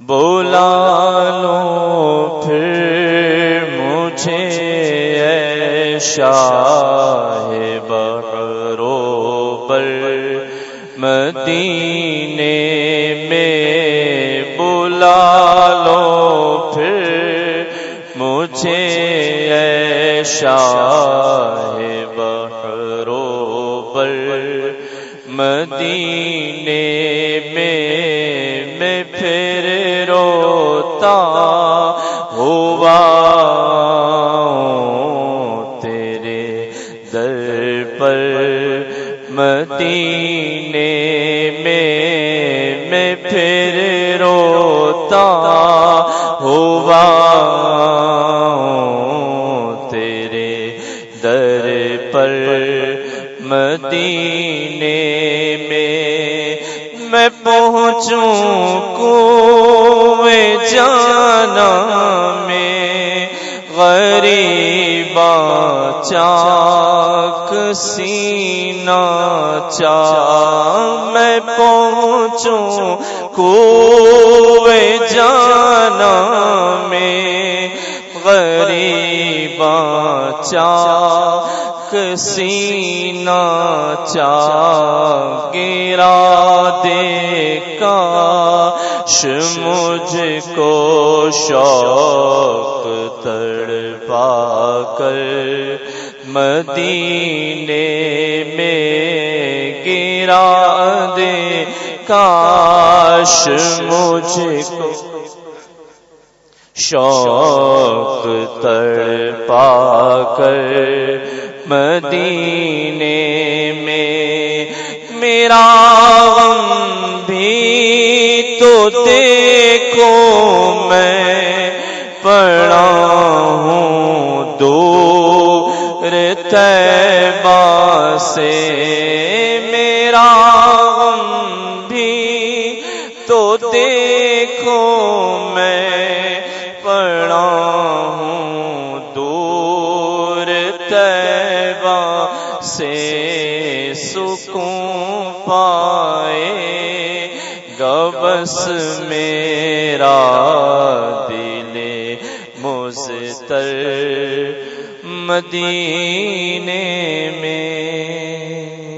بولا لو پھر مجھے اے شاہ بحرو بر مدینے میں بلا لو پھر مجھے اے شاہ بحرو بر مدینے میں میں پھر مدینے میں میں پھر روتا ہوا تیرے در پر مدینے میں میں پہنچوں کو غریب چاک سینا چا میں پہنچوں کو جانا میں غریب چاک سینا چا گرا دے کا مجھ کو شوق تڑ پا کر مدینے میں گرا دے کاش مجھ کو شوق تڑ پا کر مدینے میں میرا غم تو دیکھو میں پڑا ہوں دو تیبا سے میرا غم بھی تو دیکھو میں پڑا ہوں دور تیبا سے سکون پائے بس میرا دل مزتر مدینے میں